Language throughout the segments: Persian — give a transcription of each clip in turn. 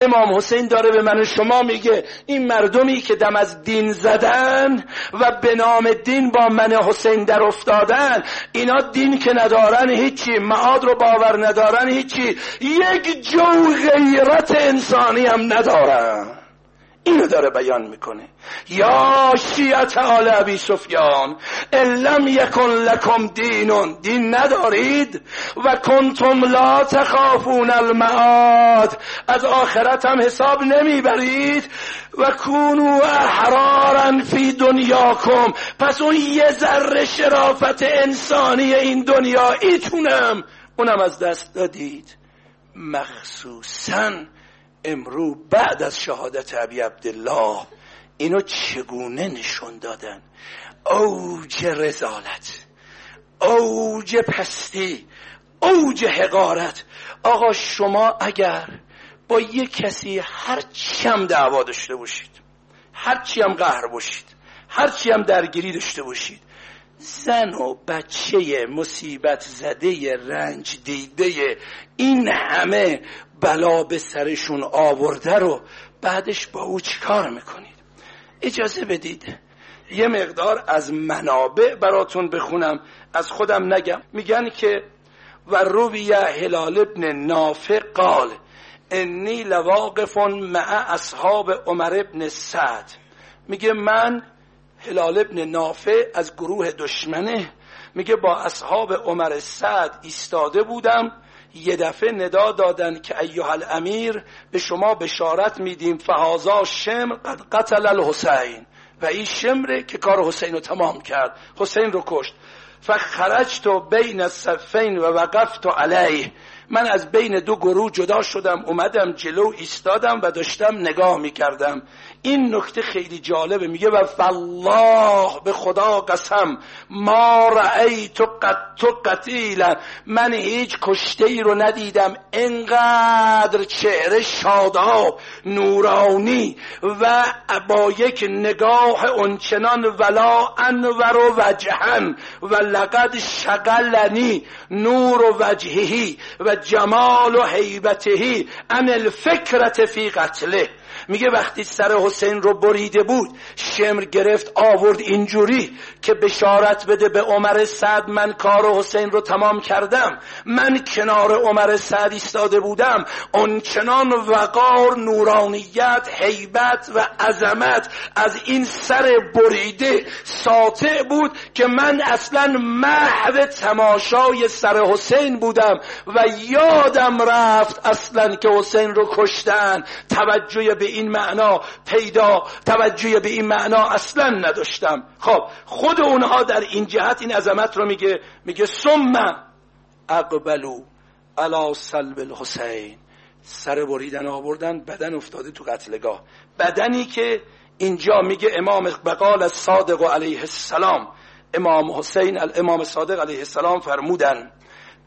امام حسین داره به من شما میگه این مردمی که دم از دین زدن و به نام دین با من حسین در افتادن اینا دین که ندارن هیچی معاد رو باور ندارن هیچی یک جو غیرت انسانی هم ندارن. اینو داره بیان می‌کنه. یا شیعت آل ابی سفیان لم یکن لکم دینون. دین ندارید؟ و کنتم لا تخافون المعاد. از آخرت هم حساب نمی‌برید؟ و کونو احرارا فی دنیاکم. پس اون یه ذره شرافت انسانی این دنیا ایتونم. اونم از دست دادید. مخصوصا امرو بعد از شهادت ابی عبدالله اینو چگونه نشون دادن؟ اوج رزالت اوج پستی اوج حقارت. آقا شما اگر با یک کسی هرچی هم دعوا داشته باشید هرچی هم قهر باشید هرچی هم درگیری داشته باشید زن و بچه مصیبت زده رنج دیده این همه بلا به سرشون آورده رو بعدش با او چیکار می‌کنید؟ اجازه بدید. یه مقدار از منابع براتون بخونم. از خودم نگم. میگن که و روی هلال ابن نافع قال انی لواقف مع اصحاب عمر ابن سعد. میگه من هلال ابن نافع از گروه دشمنه میگه با اصحاب عمر سعد ایستاده بودم یه دفعه ندا دادن که ایوه الامیر به شما بشارت میدیم فهازا شمر قد قتل الحسین. و این شمره که کار حسین رو تمام کرد. حسین رو کشت. فخرجت بین الصفین و وقفت علیه. من از بین دو گروه جدا شدم اومدم جلو ایستادم و داشتم نگاه می‌کردم. این نکته خیلی جالبه میگه و فالله به خدا قسم ما رأیت قط قتیلا من هیچ کشته ای رو ندیدم انقدر چهره شاداب نورانی و با یک نگاه اونچنان ولا انور و وجهن و لقد شغلنی نور و وجههی و جمال و حیبتهی ان الفکرت فی قتله. میگه وقتی سر حسین رو بریده بود شمر گرفت آورد اینجوری که بشارت بده به عمر سعد من کار حسین رو تمام کردم. من کنار عمر سعد ایستاده بودم. آنچنان وقار نورانیت حیبت و عظمت از این سر بریده ساطع بود که من اصلا محو تماشای سر حسین بودم و یادم رفت اصلا که حسین رو کشتن. توجه به این معنا پیدا توجه به این معنا اصلا نداشتم. خب خود اونها در این جهت این عظمت رو میگه میگه ثم اقبلو علا سلب الحسین. سر بریدن آوردن بدن افتاده تو قتلگاه. بدنی که اینجا میگه امام بقال صادق علیه السلام. امام حسین الامام صادق علیه السلام فرمودن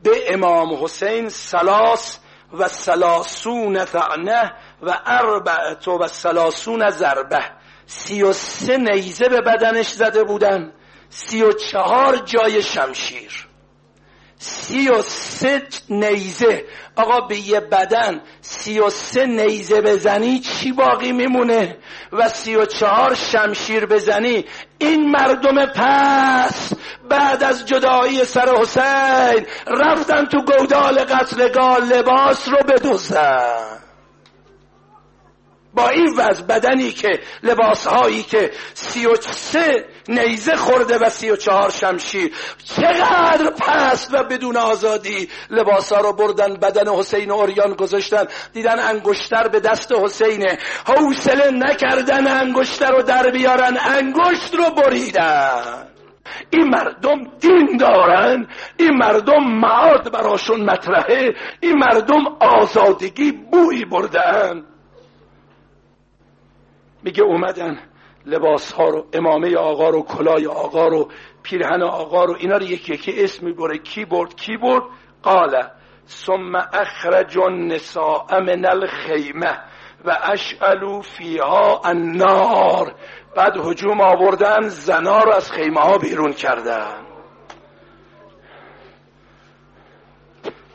به امام حسین سلاس و سلاسون ثعنه و اربعت و سلاسون ضربه. سی و سه نیزه به بدنش زده بودن. سی و چهار جای شمشیر. سی و سه نیزه. آقا به یه بدن سی و سه نیزه بزنی چی باقی میمونه؟ و سی و چهار شمشیر بزنی. این مردم پس بعد از جدایی سر حسین رفتن تو گودال قتلگاه لباس رو بدوزن. با این وضع بدنی که لباسهایی که سی و سه نیزه خورده و سی و چهار شمشیر چقدر پس و بدون آزادی لباسها رو بردن بدن حسین و اوریان گذاشتن دیدن انگشتر به دست حسینه حوصله نکردن انگشتر رو در بیارن انگشت رو بریدن. این مردم دین دارن این مردم معاد براشون مطرحه این مردم آزادگی بوی بردن. میگه اومدن لباس ها رو امامه آقا رو کلای آقا رو پیرهن آقا رو اینا رو یکی یکی اسم می‌بره کی برد؟ کی برد؟ قال ثم اخرج النساء من الخیمه و اشعلو فیها النار. بعد هجوم آوردن زنا رو از خیمه ها بیرون کردن.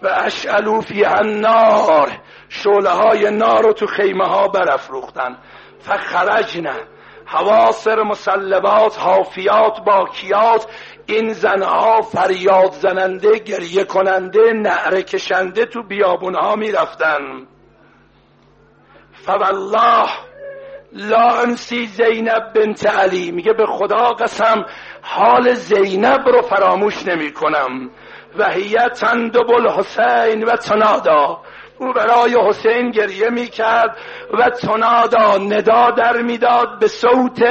و اشعلو فیها النار. شعله های نار رو تو خیمه ها برافروختن. فخرجنا. حواسر مسلبات حافیات باکیات. این زنها فریاد زننده گریه کننده نعره کشنده تو بیابونها می‌رفتن. فوالله لا انسی زینب بنت علی. میگه به خدا قسم حال زینب رو فراموش نمی کنم و هی تندب الحسین و تنادا. او برای حسین گریه می‌کرد و تنادا ندا در می‌داد به صوت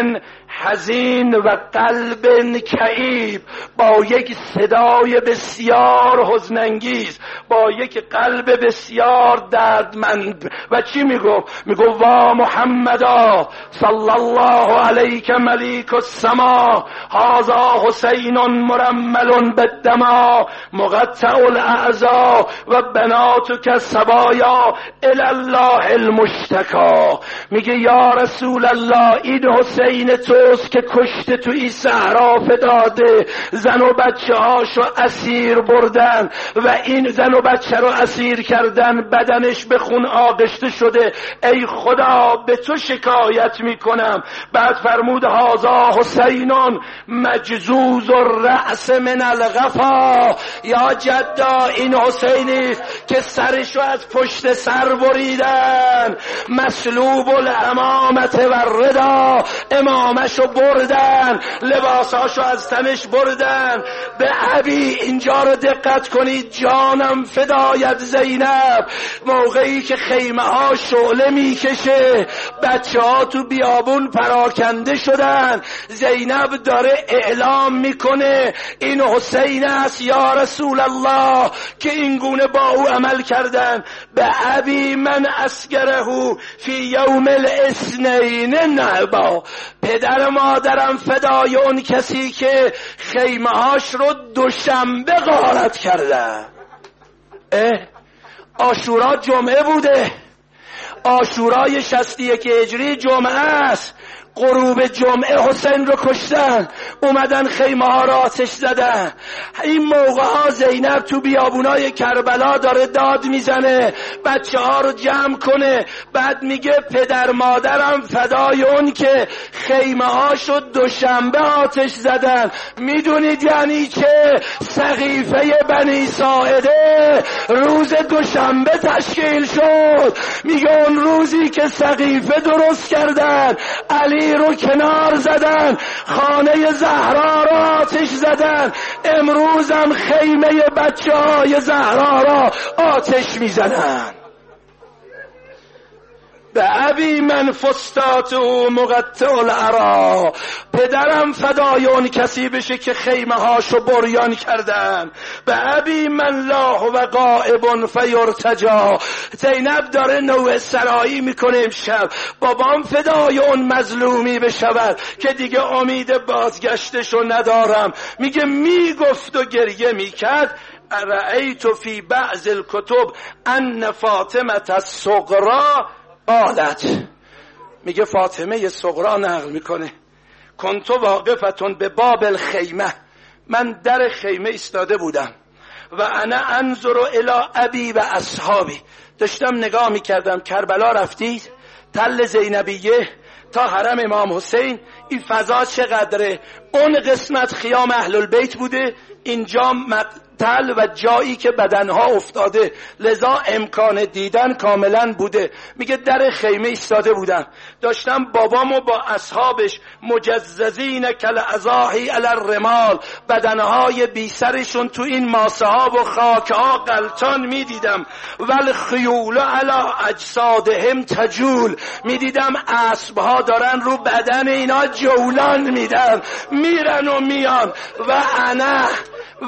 حزین و قلب کعیب با یک صدای بسیار حزنانگیز. با یک قلب بسیار دردمند. و چی میگو میگو وا محمدا صلی الله علیک ملیک السما هذا حسین مرمل بالدما مقطع الاعضا و بناتک سبایا الله المشتکا. میگه یا رسول الله این حسین تو که کشته تو این صحرا داده زن و بچه هاشو اسیر بردن و این زن و بچه رو اسیر کردن بدنش به خون آغشته شده. ای خدا به تو شکایت می‌کنم. بعد فرمود هازا حسینون مجزوز و رأس من الغفا. یا جدا این حسینی که سرشو از پشت سر بریدن. مسلوب الامامت و ردا رو بردن. لباساشو از تنش بردن. به عبی اینجا رو دقت کنید. جانم فدایت زینب. موقعی که خیمه ها شعله می‌کشه. بچه ها تو بیابون پراکنده شدن. زینب داره اعلام می‌کنه. این حسین است یا رسول الله که این گونه با او عمل کردن. به عبی من اسگره فی یوم الاسنین نعبا. پدر مادرم فدای اون کسی که خیمه هاش رو دوشنبه غارت کرده آشورا جمعه بوده. آشورای شستی که اجری جمعه است. غروب جمعه حسین رو کشتن. اومدن خیمه ها را آتش زدن. این موقع ها زینب تو بیابونای کربلا داره داد می‌زنه. بچه ها رو جمع کنه. بعد میگه پدر مادرم فدای اون که خیمه ها شد دوشنبه آتش زدن. می‌دونید یعنی که سقیفه بنی ساعده روز دوشنبه تشکیل شد. میگه اون روزی که سقیفه درست کردن. علی رو کنار زدن خانه زهرا را آتش زدن. امروزم خیمه بچه های زهرا را آتش می‌زنن. به ابی من فستات و مقطع پدرم فدای اون کسی بشه که خیمه هاشو بریان کردن. به ابی من لاه و قائب فیرتجا. زینب داره نوع سرایی می‌کنه امشب. بابام فدای اون مظلومی بشود که دیگه امید بازگشتشو ندارم. میگه می‌گفت و گریه می‌کرد. رأیت فی بعض الکتب ان فاطمه الصغرا. قالت میگه فاطمه صغرا نقل می‌کنه. کنتو واقفتون به باب الخیمه. من در خیمه ایستاده بودم. و انا انظر الى ابی و اصحابی. داشتم نگاه می‌کردم. کربلا رفتید تل زینبیه تا حرم امام حسین. این فضا چقدره؟ اون قسمت خیام اهل البیت بوده. اینجا تل و جایی که بدنها افتاده لذا امکان دیدن کاملا بوده. میگه در خیمه ایستاده بودم. داشتم بابامو با اصحابش مجززین کل ازاهی علی الرمال بدنهای بی سرشون تو این ماسه ها و خاک ها قلطان می‌دیدم. ول خیول علی اجسادهم تجول. می‌دیدم اسب ها دارن رو بدن اینا جولان میدن. میرن و میان. و انا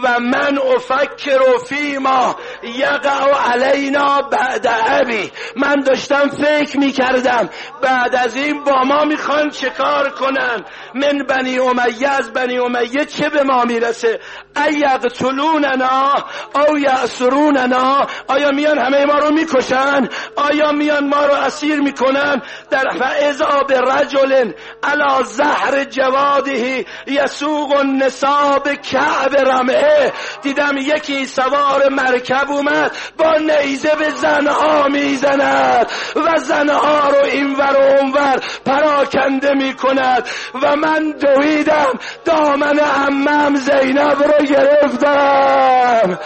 و من افکر فیما یقع علینا بعد ابی. من داشتم فکر می‌کردم بعد از این با ما می‌خوان چه کار کنن؟ من بنی امیه از بنی امیه چه به ما می‌رسه؟ ایقتلوننا او یعصروننا آیا میان همه ما رو می‌کشن؟ آیا میان ما رو اسیر می‌کنن؟ در فعضا به رجل علا زهر جوادهی یسوق النساء به کعب رمعه دیدم یکی سوار مرکب اومد با نیزه به زنها می‌زند و زنها رو اینور و اونور پراکنده می‌کند. و من دویدم دامن امم زینب رو گرفتم.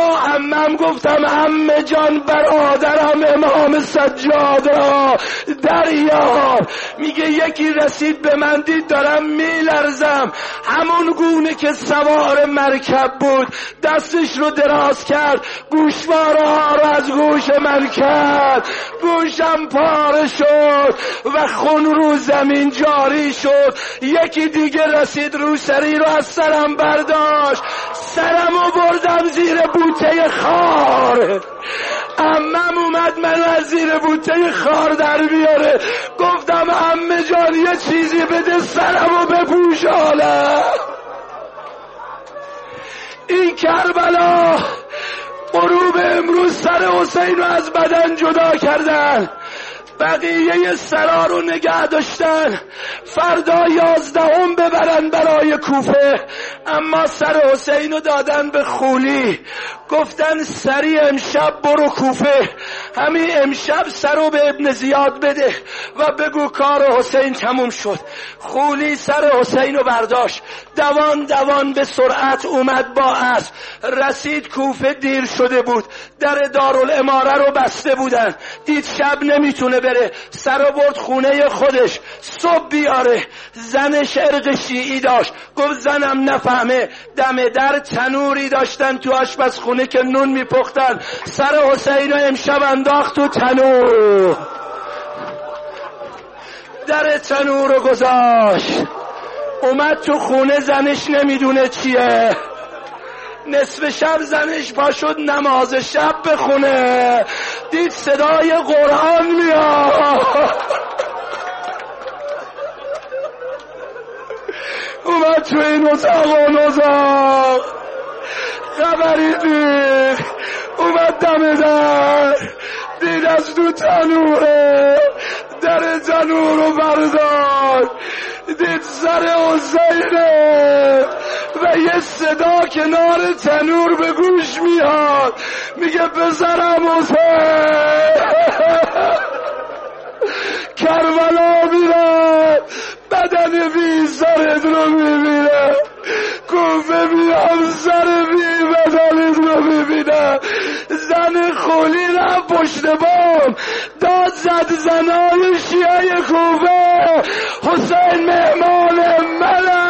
امم گفتم ام جان برادرم امام سجاد را. دریار میگه یکی رسید به من دید دارم میلرزم. همون گونه که سوار مرکب بود دستش رو دراز کرد گوشواره ها رو از گوش من کرد. گوشم پاره شد و خون رو زمین جاری شد. یکی دیگه رسید رو سری رو از سرم برداشت. سرم رو بردم زیر بوته خار. امم اومد من از زیر بوته خار در بیاره. گفتم امه جان یه چیزی بده سرم رو بپوش این کربلا غروب امروز سر حسین رو از بدن جدا کردن. بقیه سرا رو نگه داشتن. فردا یازدهم ببرن برای کوفه. اما سر حسین رو دادن به خولی گفتن سری امشب برو کوفه. همین امشب سر رو به ابن زیاد بده و بگو کار حسین تموم شد. خولی سر حسین رو برداشت. دوان دوان به سرعت اومد با اسب. رسید کوفه دیر شده بود. در دارالاماره رو بسته بودن. دید شب نمی‌تونه بره. سر برد خونه خودش. صبح بیاره. زنش ارق شیعی داشت. گفت زنم نفهمه. دم در تنوری داشتن تو آشپزخونه. که نون میپختن. سر حسین رو امشب انداخت تو تنور. در تنور رو گذاشت. اومد تو خونه زنش نمی‌دونه چیه. نصف شب زنش پا شد نماز شب بخونه دید صدای قرآن میاد. اومد تو این اتاق و خبری دید اومد دم در دید از دو تنوره. در تنور رو بردار. دید سر حسینه. و یه صدا کنار تنور به گوش میاد. میگه بزرم حسین. کربلا میرم بدن بی سرت رو می‌بینم پشت بام داد زد زنای شیعه کوفه. حسین مهمان منم